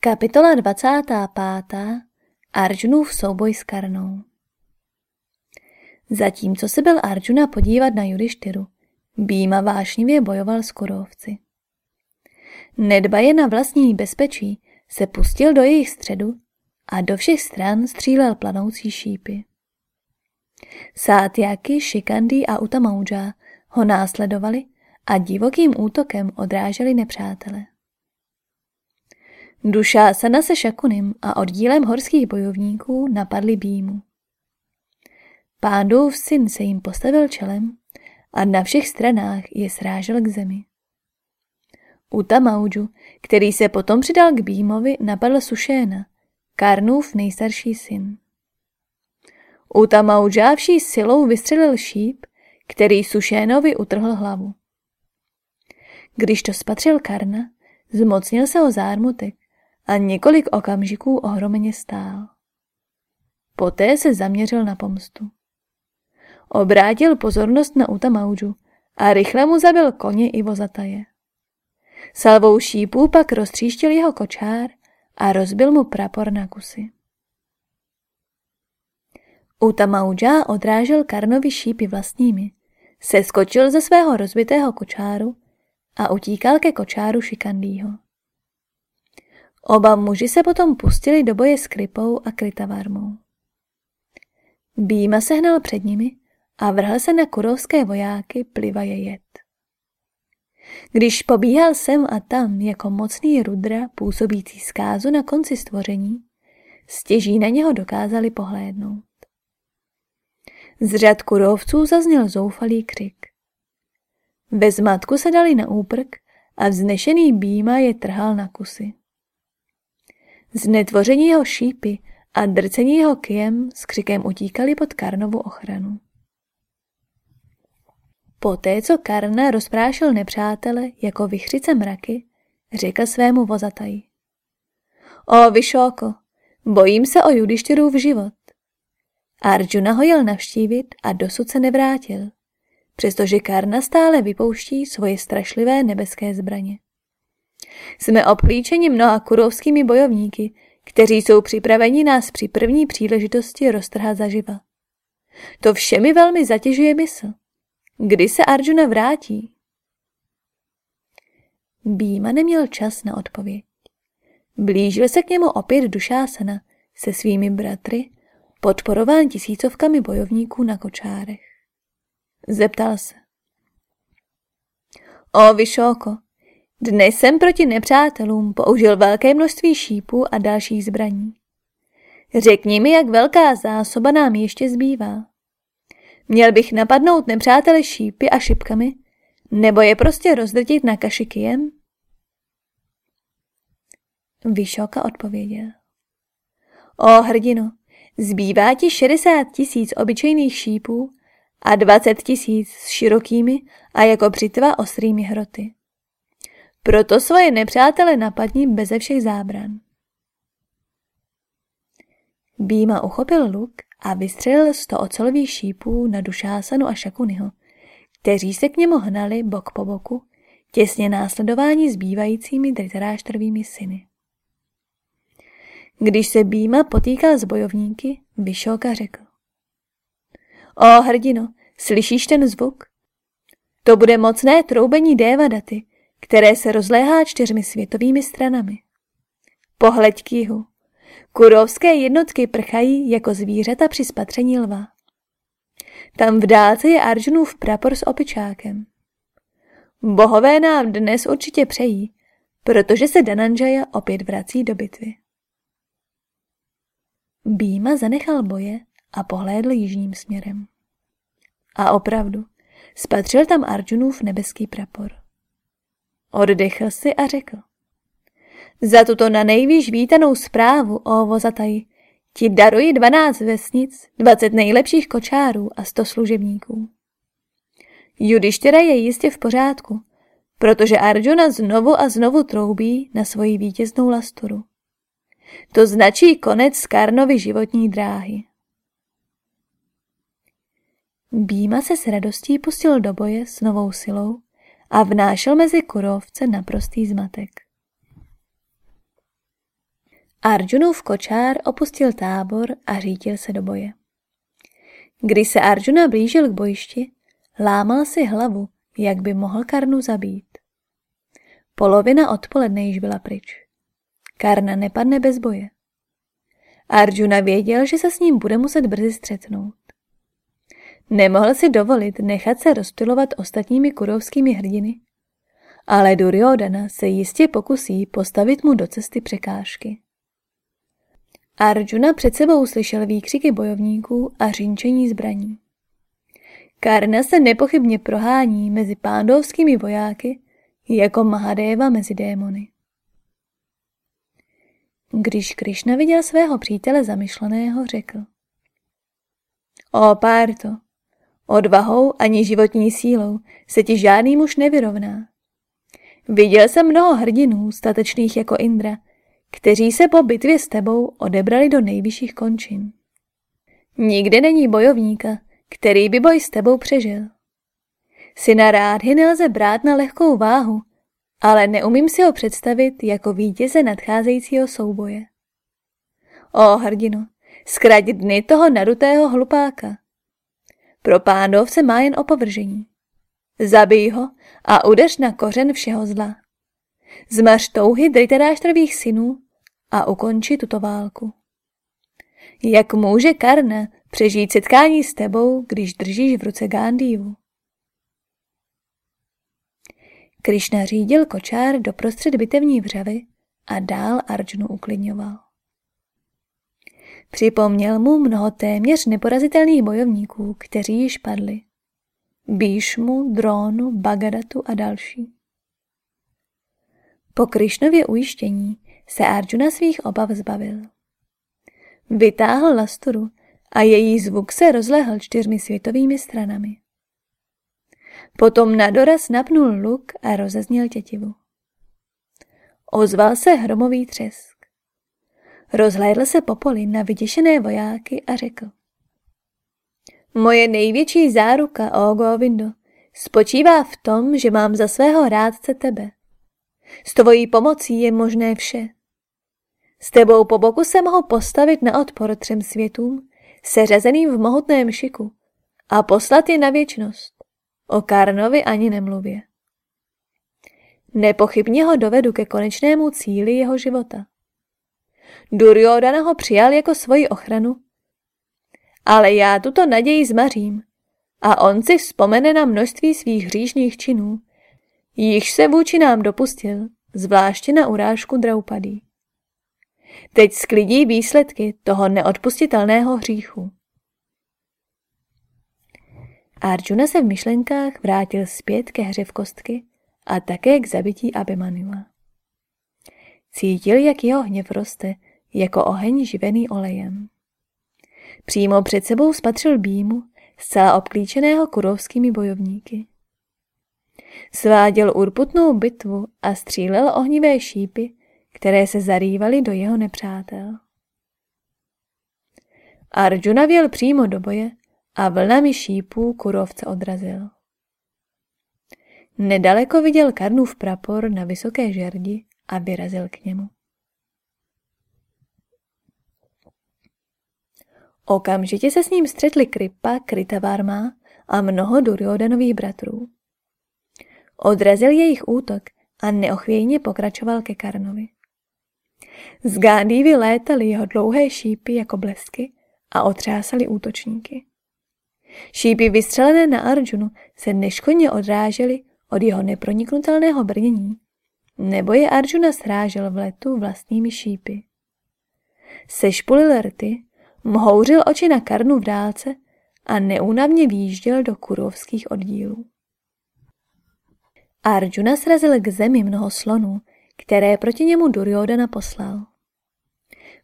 Kapitola 25. Arjunův souboj s Karnou Zatímco se byl Arjuna podívat na Judištyru, Býma vášnivě bojoval s kurovci. Nedbaje na vlastní bezpečí, se pustil do jejich středu a do všech stran střílel planoucí šípy. Sátyaky, Shikandi a Utamauja ho následovali a divokým útokem odráželi nepřátele. Dušásana se Šakunim a oddílem horských bojovníků napadli Býmu. Pándův syn se jim postavil čelem a na všech stranách je srážel k zemi. Utamauju, který se potom přidal k Býmovi, napadl Sušéna, Karnův nejstarší syn. Utamauja vší silou vystřelil šíp, který Sušénovi utrhl hlavu. Když to spatřil Karna, zmocnil se o zármutek a několik okamžiků ohromeně stál. Poté se zaměřil na pomstu. Obrátil pozornost na Utamauju a rychle mu zabil koně i vozataje. Salvou šípů pak roztříštil jeho kočár a rozbil mu prapor na kusy. Utamauja odrážel Karnovi šípy vlastními, seskočil ze svého rozbitého kočáru a utíkal ke kočáru Šikandýho. Oba muži se potom pustili do boje s Kripou a Kritavarmou. Býma sehnal před nimi a vrhl se na kurovské vojáky plivaje jet. Když pobíhal sem a tam jako mocný rudra působící zkázu na konci stvoření, stěží na něho dokázali pohlédnout. Z řad kurovců zazněl zoufalý křik. Ve zmatku se dali na úprk a vznešený býma je trhal na kusy. Znetvoření jeho šípy a drcení jeho kijem s křikem utíkali pod Karnovu ochranu. Poté, co Karna rozprášil nepřátele jako vychřice mraky, řekl svému vozataji. O Vyšoko, bojím se o v život. Arjuna ho jel navštívit a dosud se nevrátil, přestože Karna stále vypouští svoje strašlivé nebeské zbraně. Jsme obklíčeni mnoha kurovskými bojovníky, kteří jsou připraveni nás při první příležitosti roztrhat zaživa. To vše mi velmi zatěžuje mysl. Kdy se Arjuna vrátí? Býma neměl čas na odpověď. Blížil se k němu opět Dušásana se svými bratry, podporován tisícovkami bojovníků na kočárech. Zeptal se. O Vyšoko, dnes jsem proti nepřátelům použil velké množství šípů a dalších zbraní. Řekni mi, jak velká zásoba nám ještě zbývá. Měl bych napadnout nepřátele šípy a šipkami, nebo je prostě rozdrtit na kaši kijem? Vyšoka odpověděl. O hrdino, zbývá ti 60 tisíc obyčejných šípů a 20 tisíc s širokými a jako přitva ostrými hroty. Proto svoje nepřátele napadni beze všech zábran. Býma uchopil luk a vystřelil sto ocelových šípů na Dušásanu a Šakuniho, kteří se k němu hnali bok po boku, těsně následování zbývajícími dritaráštrvými syny. Když se Býma potýkal s bojovníky, Vyšoka řekl. O hrdino, slyšíš ten zvuk? To bude mocné troubení Dévadaty, které se rozléhá čtyřmi světovými stranami. Pohleď k jihu. Kurovské jednotky prchají jako zvířata při spatření lva. Tam v dálce je Arjunův prapor s opičákem. Bohové nám dnes určitě přejí, protože se Dananjaya opět vrací do bitvy. Býma zanechal boje a pohlédl jižním směrem. A opravdu, spatřil tam Arjunův nebeský prapor. Oddechl si a řekl. Za tuto na nejvýš vítanou zprávu o Vozataji ti daruji dvanáct vesnic, dvacet nejlepších kočárů a sto služebníků. Judištěra je jistě v pořádku, protože Arjuna znovu a znovu troubí na svoji vítěznou lasturu. To značí konec Karnovy životní dráhy. Býma se s radostí pustil do boje s novou silou a vnášel mezi kurovce naprostý zmatek. Arjunův kočár opustil tábor a řítil se do boje. Když se Arjuna blížil k bojišti, lámal si hlavu, jak by mohl Karnu zabít. Polovina odpoledne již byla pryč. Karna nepadne bez boje. Arjuna věděl, že se s ním bude muset brzy střetnout. Nemohl si dovolit nechat se rozptilovat ostatními kurovskými hrdiny, ale Duryodhana se jistě pokusí postavit mu do cesty překážky. Arjuna před sebou slyšel výkřiky bojovníků a řinčení zbraní. Karna se nepochybně prohání mezi pándovskými vojáky jako Mahadeva mezi démony. Když Krišna viděl svého přítele zamyšleného, řekl. O Párto, odvahou ani životní sílou se ti žádný muž nevyrovná. Viděl jsem mnoho hrdinů, statečných jako Indra, kteří se po bitvě s tebou odebrali do nejvyšších končin. Nikde není bojovníka, který by boj s tebou přežil. Syna Rádhy nelze brát na lehkou váhu, ale neumím si ho představit jako vítěze nadcházejícího souboje. O hrdino, zkrať dny toho narutého hlupáka. Pro pánov se má jen opovržení. Zabij ho a udeř na kořen všeho zla. Zmař touhy dritaráštrových synů a ukonči tuto válku. Jak může Karna přežít setkání s tebou, když držíš v ruce Gandhivu? Krišna řídil kočár do prostřed bitevní vřavy a dál Arjunu uklidňoval. Připomněl mu mnoho téměř neporazitelných bojovníků, kteří již padli. Bíšmu, Drónu, Bagadatu a další. Po Krišnově ujištění se Arjuna svých obav zbavil. Vytáhl lasturu a její zvuk se rozlehl čtyřmi světovými stranami. Potom na doraz napnul luk a rozezněl tětivu. Ozval se hromový třesk. Rozhlédl se po poli na vyděšené vojáky a řekl. Moje největší záruka, o Govindo, spočívá v tom, že mám za svého rádce tebe. S tvojí pomocí je možné vše. S tebou po boku se mohu postavit na odpor třem světům, seřazeným v mohutném šiku, a poslat je na věčnost. O Karnovi ani nemluvě. Nepochybně ho dovedu ke konečnému cíli jeho života. Duryodhana ho přijal jako svoji ochranu, ale já tuto naději zmařím a on si vzpomene na množství svých hříšných činů, jichž se vůči nám dopustil, zvláště na urážku Draupadí. Teď sklidí výsledky toho neodpustitelného hříchu. Arjuna se v myšlenkách vrátil zpět ke hře v kostky a také k zabití Abimanua. Cítil, jak jeho hněv roste, jako oheň živený olejem. Přímo před sebou spatřil býmu, zcela obklíčeného kurovskými bojovníky. Sváděl urputnou bitvu a střílel ohnivé šípy, které se zarývaly do jeho nepřátel. Arjuna věl přímo do boje a vlnami šípů kurovce odrazil. Nedaleko viděl Karnův prapor na vysoké žerdi a vyrazil k němu. Okamžitě se s ním střetli Kripa, Kritavarma a mnoho Duryodanových bratrů. Odrazil jejich útok a neochvějně pokračoval ke Karnovi. Z Gándívy létaly jeho dlouhé šípy jako blesky a otřásali útočníky. Šípy vystřelené na Arjunu se neškodně odrážely od jeho neproniknutelného brnění, nebo je Arjuna srážel v letu vlastními šípy. Sešpulil rty, mhouřil oči na karnu v dálce a neúnavně výjížděl do kurovských oddílů. Arjuna srazil k zemi mnoho slonů, které proti němu Duryodhana poslal.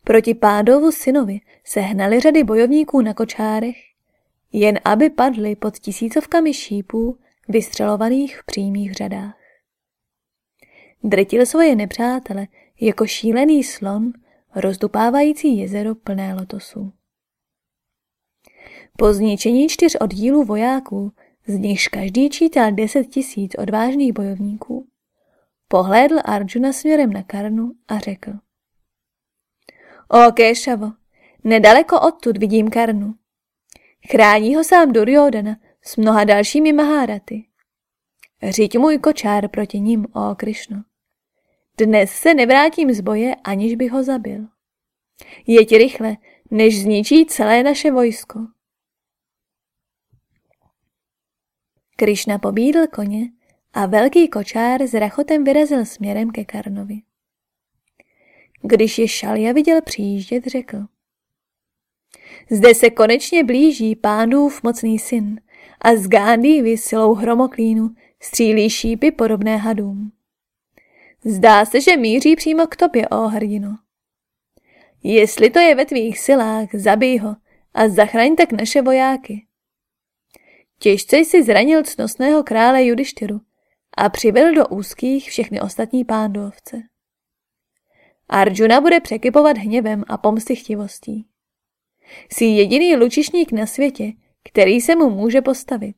Proti pádovu synovi se hnaly řady bojovníků na kočárech, jen aby padli pod tisícovkami šípů vystřelovaných v přímých řadách. Drtil svoje nepřátele jako šílený slon, rozdupávající jezero plné lotosů. Po zničení čtyř oddílů vojáků, z nichž každý čítal deset tisíc odvážných bojovníků, pohlédl Arjuna směrem na Karnu a řekl. O Kéšavo, nedaleko odtud vidím Karnu. Chrání ho sám Duryodana s mnoha dalšími Maháraty. Řiď můj kočár proti ním, o Krišno. Dnes se nevrátím z boje, aniž bych ho zabil. Jeď rychle, než zničí celé naše vojsko. Krišna pobídl koně a velký kočár s rachotem vyrazil směrem ke Karnovi. Když je Šalja viděl přijíždět, řekl. Zde se konečně blíží pánův mocný syn a z Gándívy silou hromoklínu střílí šípy podobné hadům. Zdá se, že míří přímo k tobě, o hrdino. Jestli to je ve tvých silách, zabij ho a zachraň tak naše vojáky. Těžce jsi zranil cnostného krále Judištyru a přivedl do úzkých všechny ostatní pándovce. Arjuna bude překypovat hněvem a pomstychtivostí. Jsi jediný lučišník na světě, který se mu může postavit.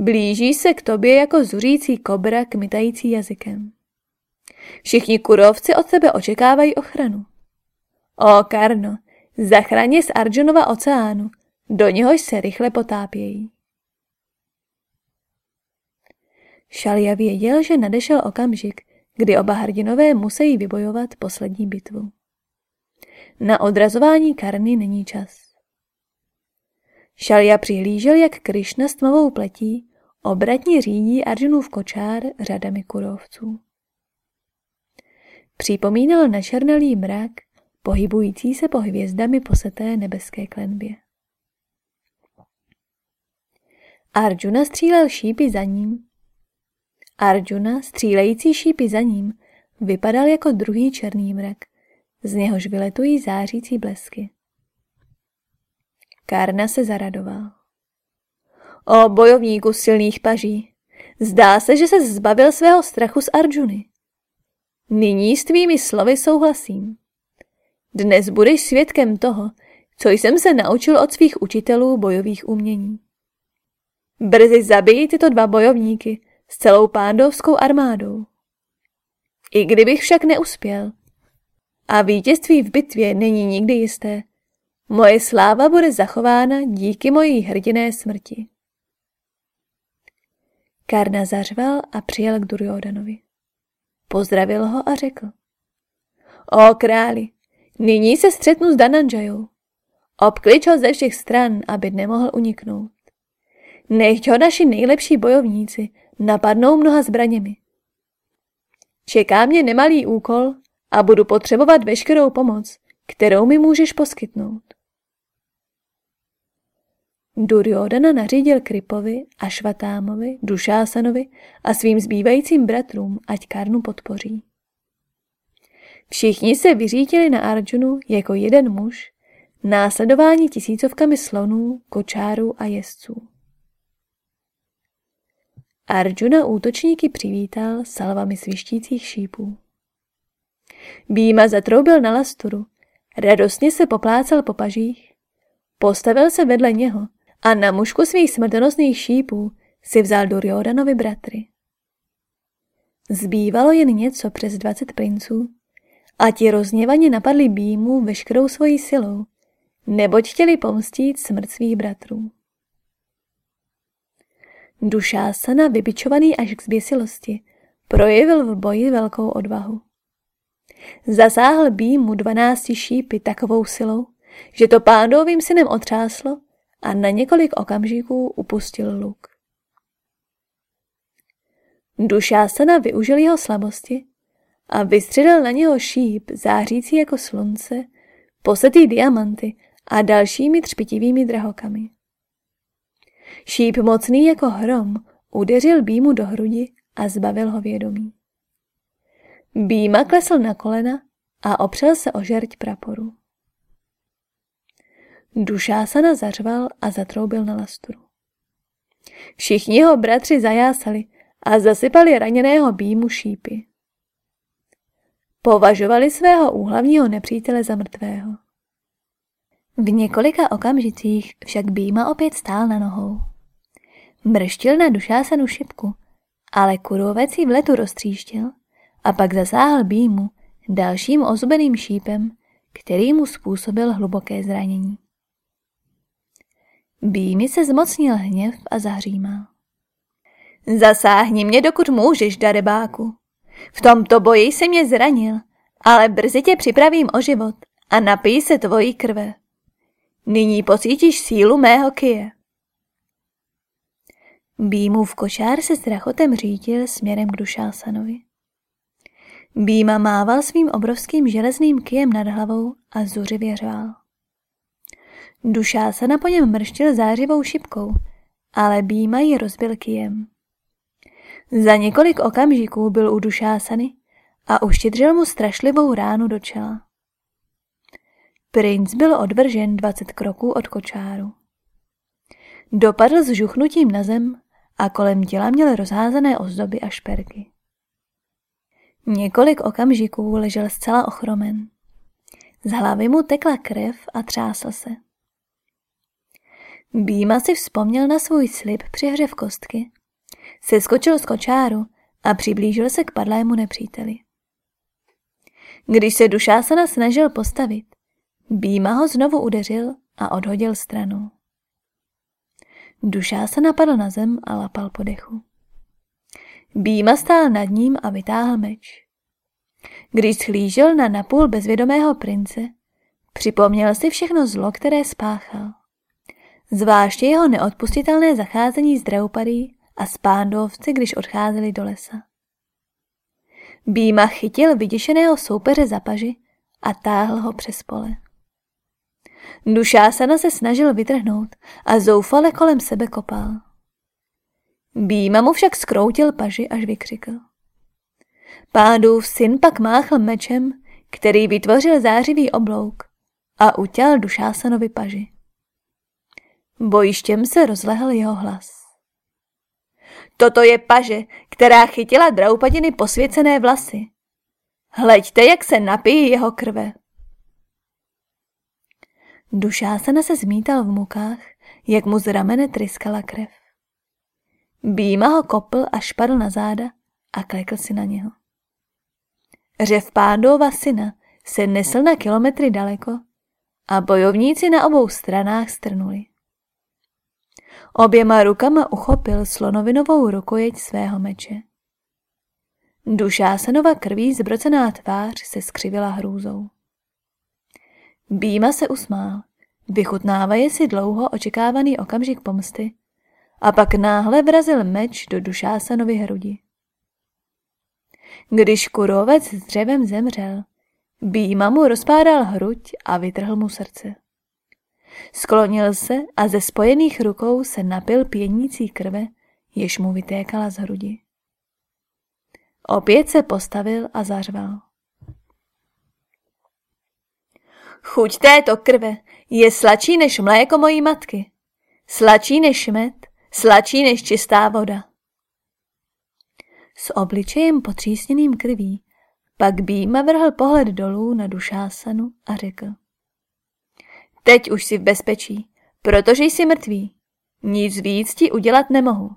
Blíží se k tobě jako zuřící kobra kmitající jazykem. Všichni kurovci od tebe očekávají ochranu. O Karno, zachraně z Arjunova oceánu, do něhož se rychle potápějí. Šalia věděl, že nadešel okamžik, kdy oba hrdinové musí vybojovat poslední bitvu. Na odrazování Karny není čas. Šalia přihlížel, jak Krišna s tmavou pletí obratně řídí Arjunův kočár řadami kurovců. Připomínal načernalý mrak, pohybující se po hvězdami poseté nebeské klenbě. Arjuna střílel šípy za ním. Arjuna, střílející šípy za ním, vypadal jako druhý černý mrak, z něhož vyletují zářící blesky. Karna se zaradoval. O bojovníku silných paží, zdá se, že se zbavil svého strachu z Arjuny. Nyní s tvými slovy souhlasím. Dnes budeš svědkem toho, co jsem se naučil od svých učitelů bojových umění. Brzy zabijí tyto dva bojovníky s celou pándovskou armádou. I kdybych však neuspěl, a vítězství v bitvě není nikdy jisté, moje sláva bude zachována díky mojí hrdiné smrti. Karna zařval a přijel k Duryodanovi. Pozdravil ho a řekl. O králi, nyní se střetnu s Dananjajou. Obklič ho ze všech stran, aby nemohl uniknout. Nechť ho naši nejlepší bojovníci napadnou mnoha zbraněmi. Čeká mě nemalý úkol a budu potřebovat veškerou pomoc, kterou mi můžeš poskytnout. Duryodana nařídil Kripovi a Švatámovi, Dušásanovi a svým zbývajícím bratrům, ať Karnu podpoří. Všichni se vyřítili na Arjunu jako jeden muž, následování tisícovkami slonů, kočárů a jezdců. Arjuna útočníky přivítal salvami svištících šípů. Býma zatroubil na lasturu, radostně se poplácal po pažích, postavil se vedle něho a na mužku svých smrtonosných šípů si vzal Duryodanovi bratry. Zbývalo jen něco přes dvacet princů a ti rozněvaně napadli Býmu veškerou svojí silou, neboť chtěli pomstít smrt svých bratrů. Dušásana, vybičovaný až k zběsilosti, projevil v boji velkou odvahu. Zasáhl Býmu dvanácti šípy takovou silou, že to pádovým synem otřáslo a na několik okamžiků upustil luk. Dušásana využil jeho slabosti a vystřelil na něho šíp zářící jako slunce, posetý diamanty a dalšími třpitivými drahokami. Šíp mocný jako hrom udeřil Býmu do hrudi a zbavil ho vědomí. Býma klesl na kolena a opřel se o žerť praporu. Dušásana zařval a zatroubil na lasturu. Všichni jeho bratři zajásali a zasypali raněného Býmu šípy. Považovali svého úhlavního nepřítele za mrtvého. V několika okamžicích však Býma opět stál na nohou. Mrštil na dušásanu šipku, ale kurovec ji v letu roztříštil a pak zasáhl Býmu dalším ozubeným šípem, který mu způsobil hluboké zranění. Bými se zmocnil hněv a zahřímal. Zasáhni mě, dokud můžeš, darebáku. V tomto boji se mě zranil, ale brzy tě připravím o život a napij se tvojí krve. Nyní pocítíš sílu mého kije. Býmův košár se s drachotem řídil směrem k Dušásanovi. Býma mával svým obrovským železným kijem nad hlavou a zuřivě řval. Dušásana po něm mrštil zářivou šipkou, ale Býma ji rozbil kijem. Za několik okamžiků byl u Dušásany a uštědřil mu strašlivou ránu do čela. Princ byl odvržen dvacet kroků od kočáru. Dopadl s žuchnutím na zem a kolem těla měl rozházené ozdoby a šperky. Několik okamžiků ležel zcela ochromen. Z hlavy mu tekla krev a třásl se. Býma si vzpomněl na svůj slib při hře v kostky, seskočil z kočáru a přiblížil se k padlému nepříteli. Když se Dušásana snažil postavit, Býma ho znovu udeřil a odhodil stranou. Dušá se napadl na zem a lapal po dechu. Býma stál nad ním a vytáhl meč. Když schlížel na napůl bezvědomého prince, připomněl si všechno zlo, které spáchal. Zvláště jeho neodpustitelné zacházení s Draupadí a s pándovci, když odcházeli do lesa. Býma chytil vyděšeného soupeře za paži a táhl ho přes pole. Dušásana se snažil vytrhnout a zoufale kolem sebe kopal. Býma mu však skroutil paži, až vykřikl. Pádův syn pak máchl mečem, který vytvořil zářivý oblouk a utěl Dušásanovi paži. Bojištěm se rozlehl jeho hlas. Toto je paže, která chytila draupadiny posvěcené vlasy. Hleďte, jak se napíjí jeho krve. Dušásana se zmítal v mukách, jak mu z ramene tryskala krev. Býma ho kopl a špadl na záda a klekl si na něho. Řev pádova syna se nesl na kilometry daleko a bojovníci na obou stranách strnuli. Oběma rukama uchopil slonovinovou rukojeť svého meče. Dušásanova krví zbrocená tvář se skřivila hrůzou. Býma se usmál, vychutnávaje si dlouho očekávaný okamžik pomsty a pak náhle vrazil meč do Dušásanovy hrudi. Když kurovec s dřevem zemřel, Býma mu rozpádal hruď a vytrhl mu srdce. Sklonil se a ze spojených rukou se napil pěnící krve, jež mu vytékala z hrudi. Opět se postavil a zařval. Chuť této krve je sladší než mléko mojí matky, sladší než med, sladší než čistá voda. S obličejem potřísněným krví pak Býma vrhl pohled dolů na dušásanu a řekl. Teď už jsi v bezpečí, protože jsi mrtvý. Nic víc ti udělat nemohu.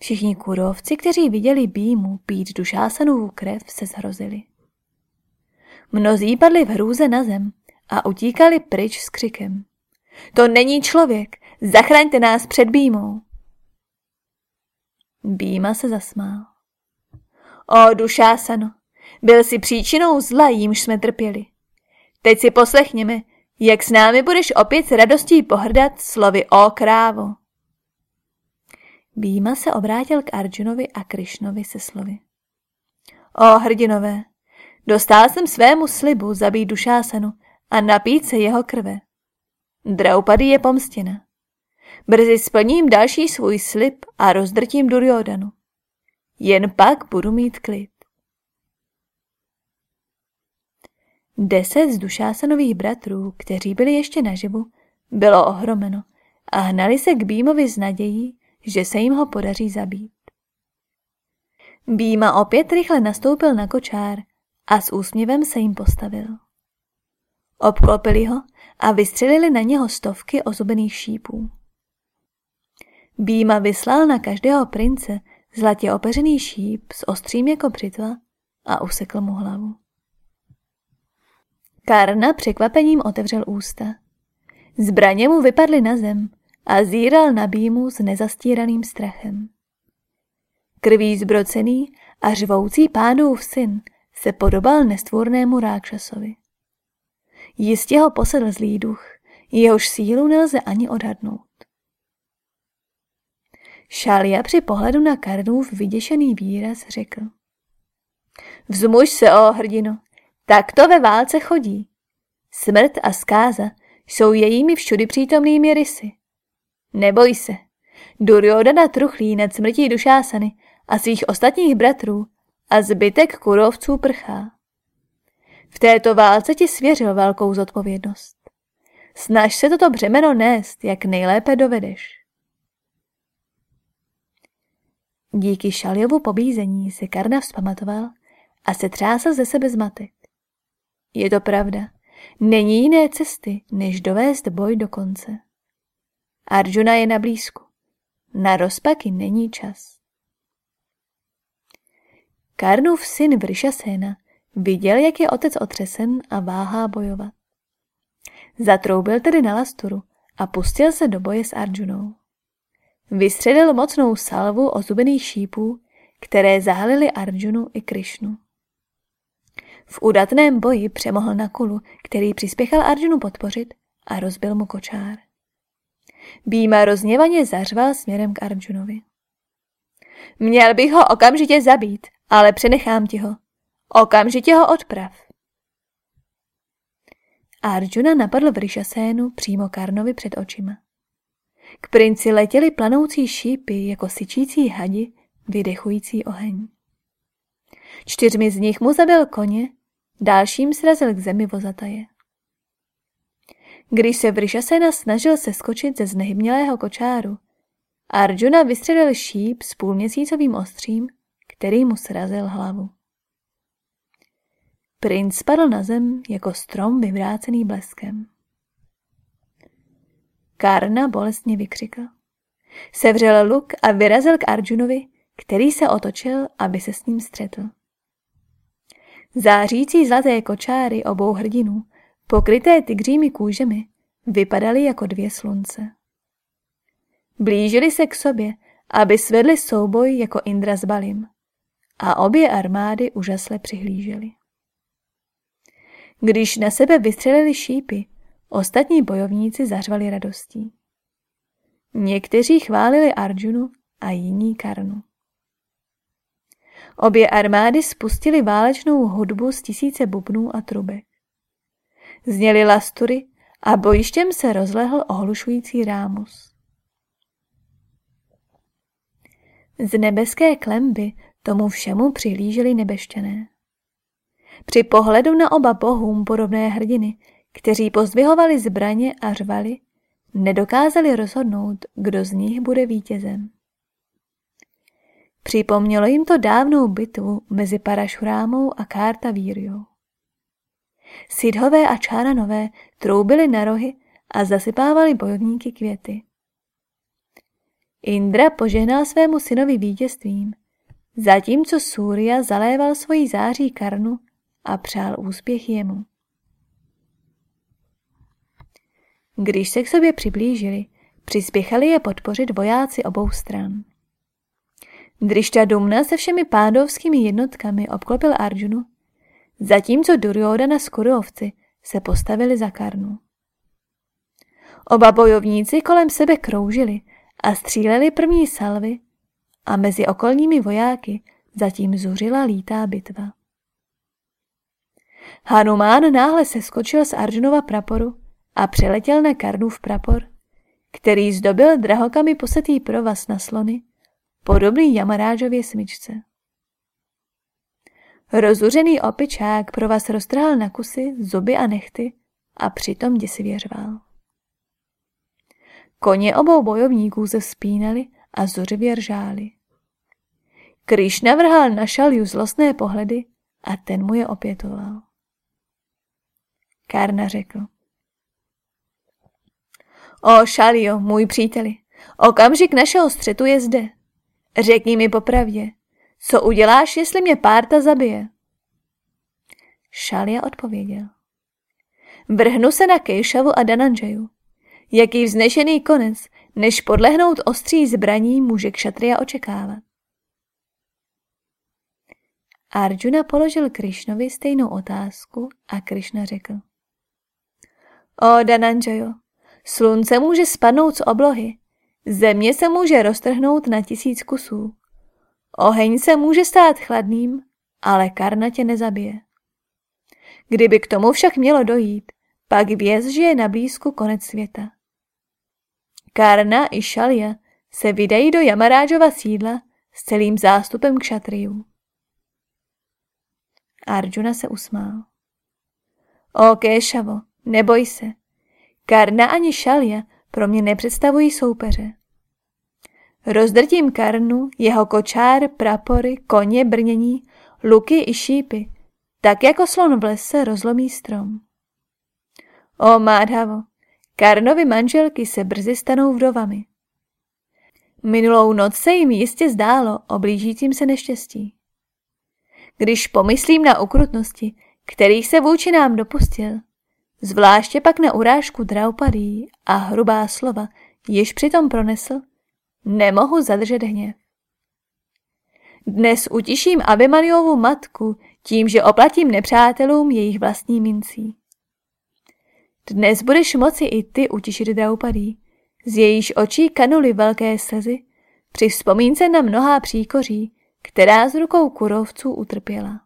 Všichni kurovci, kteří viděli Býmu pít dušásanovu krev, se zhrozili. Mnozí padli v hrůze na zem a utíkali pryč s křikem. To není člověk, zachraňte nás před Býmou. Býma se zasmál. O, dušásano, byl si příčinou zla, jímž jsme trpěli. Teď si poslechněme, jak s námi budeš opět s radostí pohrdat slovy o krávo. Býma se obrátil k Arjunovi a Krišnovi se slovy. O hrdinové, Dostal jsem svému slibu zabít Dušásanu a napít se jeho krve. Draupady je pomstěna. Brzy splním další svůj slib a rozdrtím Duryodanu. Jen pak budu mít klid. Deset z Dušásanových bratrů, kteří byli ještě naživu, bylo ohromeno a hnali se k Bímovi s nadějí, že se jim ho podaří zabít. Býma opět rychle nastoupil na kočár a s úsměvem se jim postavil. Obklopili ho a vystřelili na něho stovky ozubených šípů. Býma vyslal na každého prince zlatě opeřený šíp s ostrým jako břitva a usekl mu hlavu. Karna překvapením otevřel ústa. Zbraně mu vypadly na zem a zíral na býmu s nezastíraným strachem. Krví zbrocený a řvoucí pánův syn se podobal nestvůrnému rákšasovi. Jistě ho posedl zlý duch, jehož sílu nelze ani odhadnout. Šalia při pohledu na Karnův vyděšený výraz řekl. Vzmuž se, o hrdino, tak to ve válce chodí. Smrt a zkáza jsou jejími všudy přítomnými rysy. Neboj se, Duryodana truchlí nad smrtí Dušásany a svých ostatních bratrů a zbytek kurovců prchá. V této válce ti svěřil velkou zodpovědnost. Snaž se toto břemeno nést, jak nejlépe dovedeš. Díky Šaljovu pobízení se Karna vzpamatoval a se třásal ze sebe zmatek. Je to pravda. Není jiné cesty, než dovést boj do konce. Arjuna je na blízku. Na rozpaky není čas. Karnův syn Vršasena viděl, jak je otec otřesen a váhá bojovat. Zatroubil tedy na lasturu a pustil se do boje s Arjunou. Vystředil mocnou salvu ozubených šípů, které zahalily Arjunu i Krišnu. V udatném boji přemohl na kulu, který přispěchal Arjunu podpořit a rozbil mu kočár. Býma rozněvaně zařval směrem k Arjunovi. Měl bych ho okamžitě zabít, ale přenechám ti ho. Okamžitě ho odprav. Arjuna napadl Vrishasenu přímo Karnovi před očima. K princi letěly planoucí šípy jako syčící hadi, vydechující oheň. Čtyřmi z nich mu zabil koně, dalším srazil k zemi vozataje. Když se Vrishasena snažil se skočit ze znehybnělého kočáru, Arjuna vystřelil šíp s půlměsícovým ostřím, který mu srazil hlavu. Princ spadl na zem jako strom vyvrácený bleskem. Karna bolestně vykřikl. Sevřel luk a vyrazil k Arjunovi, který se otočil, aby se s ním střetl. Zářící zlaté kočáry obou hrdinů, pokryté tygřími kůžemi, vypadaly jako dvě slunce. Blížili se k sobě, aby svedli souboj jako Indra s Balim a obě armády úžasle přihlížely. Když na sebe vystřelili šípy, ostatní bojovníci zařvali radostí. Někteří chválili Arjunu a jiní Karnu. Obě armády spustily válečnou hudbu z tisíce bubnů a trubek. Zněly lastury a bojištěm se rozlehl ohlušující rámus. Z nebeské klemby tomu všemu přihlíželi nebešťané. Při pohledu na oba bohům podobné hrdiny, kteří pozdvihovali zbraně a řvali, nedokázali rozhodnout, kdo z nich bude vítězem. Připomnělo jim to dávnou bitvu mezi Parašurámou a Kárta Vírjou. Sidhové a Čáranové troubili na rohy a zasypávali bojovníky květy. Indra požehnal svému synovi vítězstvím, zatímco Súria zaléval svoji září karnu a přál úspěch jemu. Když se k sobě přiblížili, přispěchali je podpořit vojáci obou stran. Drišta Dumna se všemi pádovskými jednotkami obklopil Arjunu, zatímco Duryodhana s Kurovci se postavili za Karnu. Oba bojovníci kolem sebe kroužili a stříleli první salvy a mezi okolními vojáky zatím zuřila lítá bitva. Hanumán náhle se skočil z Arjunova praporu a přeletěl na Karnův prapor, který zdobil drahokami posetý provaz na slony, podobný Jamarážově smyčce. Rozuřený opičák pro vás roztrhal na kusy, zuby a nechty a přitom děsivě řval. Koně obou bojovníků se spínali a zuřivě ržáli. Krišna vrhal na šalju zlostné pohledy a ten mu je opětoval. Karna řekl. O Šalio, můj příteli, okamžik našeho střetu je zde. Řekni mi popravdě, co uděláš, jestli mě párta zabije? Šalia odpověděl. vrhnu se na Kejšavu a Dananžaju. Jaký vznešený konec, než podlehnout ostří zbraní může kšatria očekávat. Arjuna položil Krišnovi stejnou otázku a Krišna řekl. O Dananjayo, slunce může spadnout z oblohy, země se může roztrhnout na tisíc kusů, oheň se může stát chladným, ale karna tě nezabije. Kdyby k tomu však mělo dojít, pak věz, že je na blízku konec světa. Karna i Šalia se vydají do Jamarážova sídla s celým zástupem kšatriů. Arjuna se usmál. O Kéšavo, neboj se. Karna ani Šalia pro mě nepředstavují soupeře. Rozdrtím Karnu, jeho kočár, prapory, koně, brnění, luky i šípy, tak jako slon v lese rozlomí strom. O Mádhavo, Karnovi manželky se brzy stanou vdovami. Minulou noc se jim jistě zdálo o blížícím se neštěstí. Když pomyslím na ukrutnosti, kterých se vůči nám dopustil, zvláště pak na urážku Draupadí a hrubá slova, jež přitom pronesl, nemohu zadržet hněv. Dnes utiším Abimaniovu matku tím, že oplatím nepřátelům jejich vlastní mincí. Dnes budeš moci i ty utišit Draupadí, z jejíž očí kanuly velké slzy, při vzpomínce na mnohá příkoří, která z rukou kurovců utrpěla.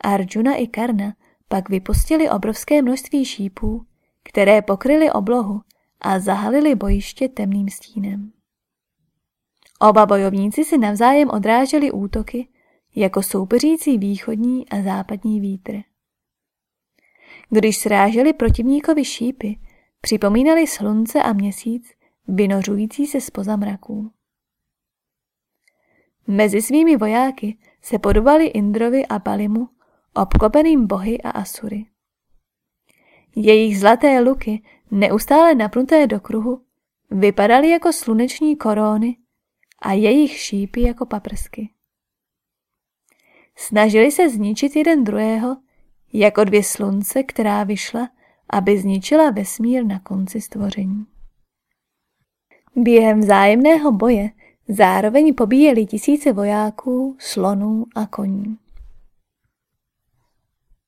Arjuna i Karna pak vypustili obrovské množství šípů, které pokryly oblohu a zahalili bojiště temným stínem. Oba bojovníci si navzájem odráželi útoky jako soupeřící východní a západní vítr. Když sráželi protivníkovi šípy, připomínali slunce a měsíc, vynořující se spoza mraků. Mezi svými vojáky se podobali Indrovi a Balimu, obklopeným bohy a asury. Jejich zlaté luky, neustále napnuté do kruhu, vypadaly jako sluneční koróny a jejich šípy jako paprsky. Snažili se zničit jeden druhého, jako dvě slunce, která vyšla, aby zničila vesmír na konci stvoření. Během vzájemného boje zároveň pobíjeli tisíce vojáků, slonů a koní.